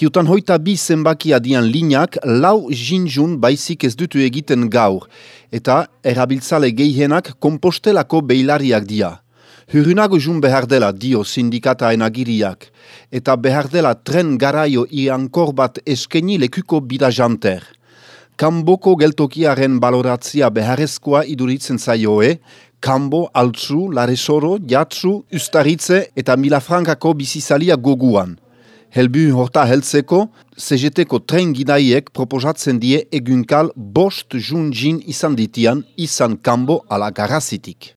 Hiutan hoita bi zenbaki adian linak lau jinjun baizik ez dutu egiten gaur, eta erabiltzale gehienak kompostelako beilariak dia. Hurunago jun behar dela dio sindikata enagiriak, eta behar dela tren garaio iankor bat eskeni lekuko bida janter. Kamboko geltokiaren baloratzia beharrezkoa iduritzen zaioe, Kambo, Altsu, Laresoro, Jatsu, Ustaritze eta Milafrankako bizizalia goguan. Helbu horta heltzeko, CGT-ko tren gidaiek proposatzen die egunkal bost junjin izan ditian izan Kambo ala garazitik.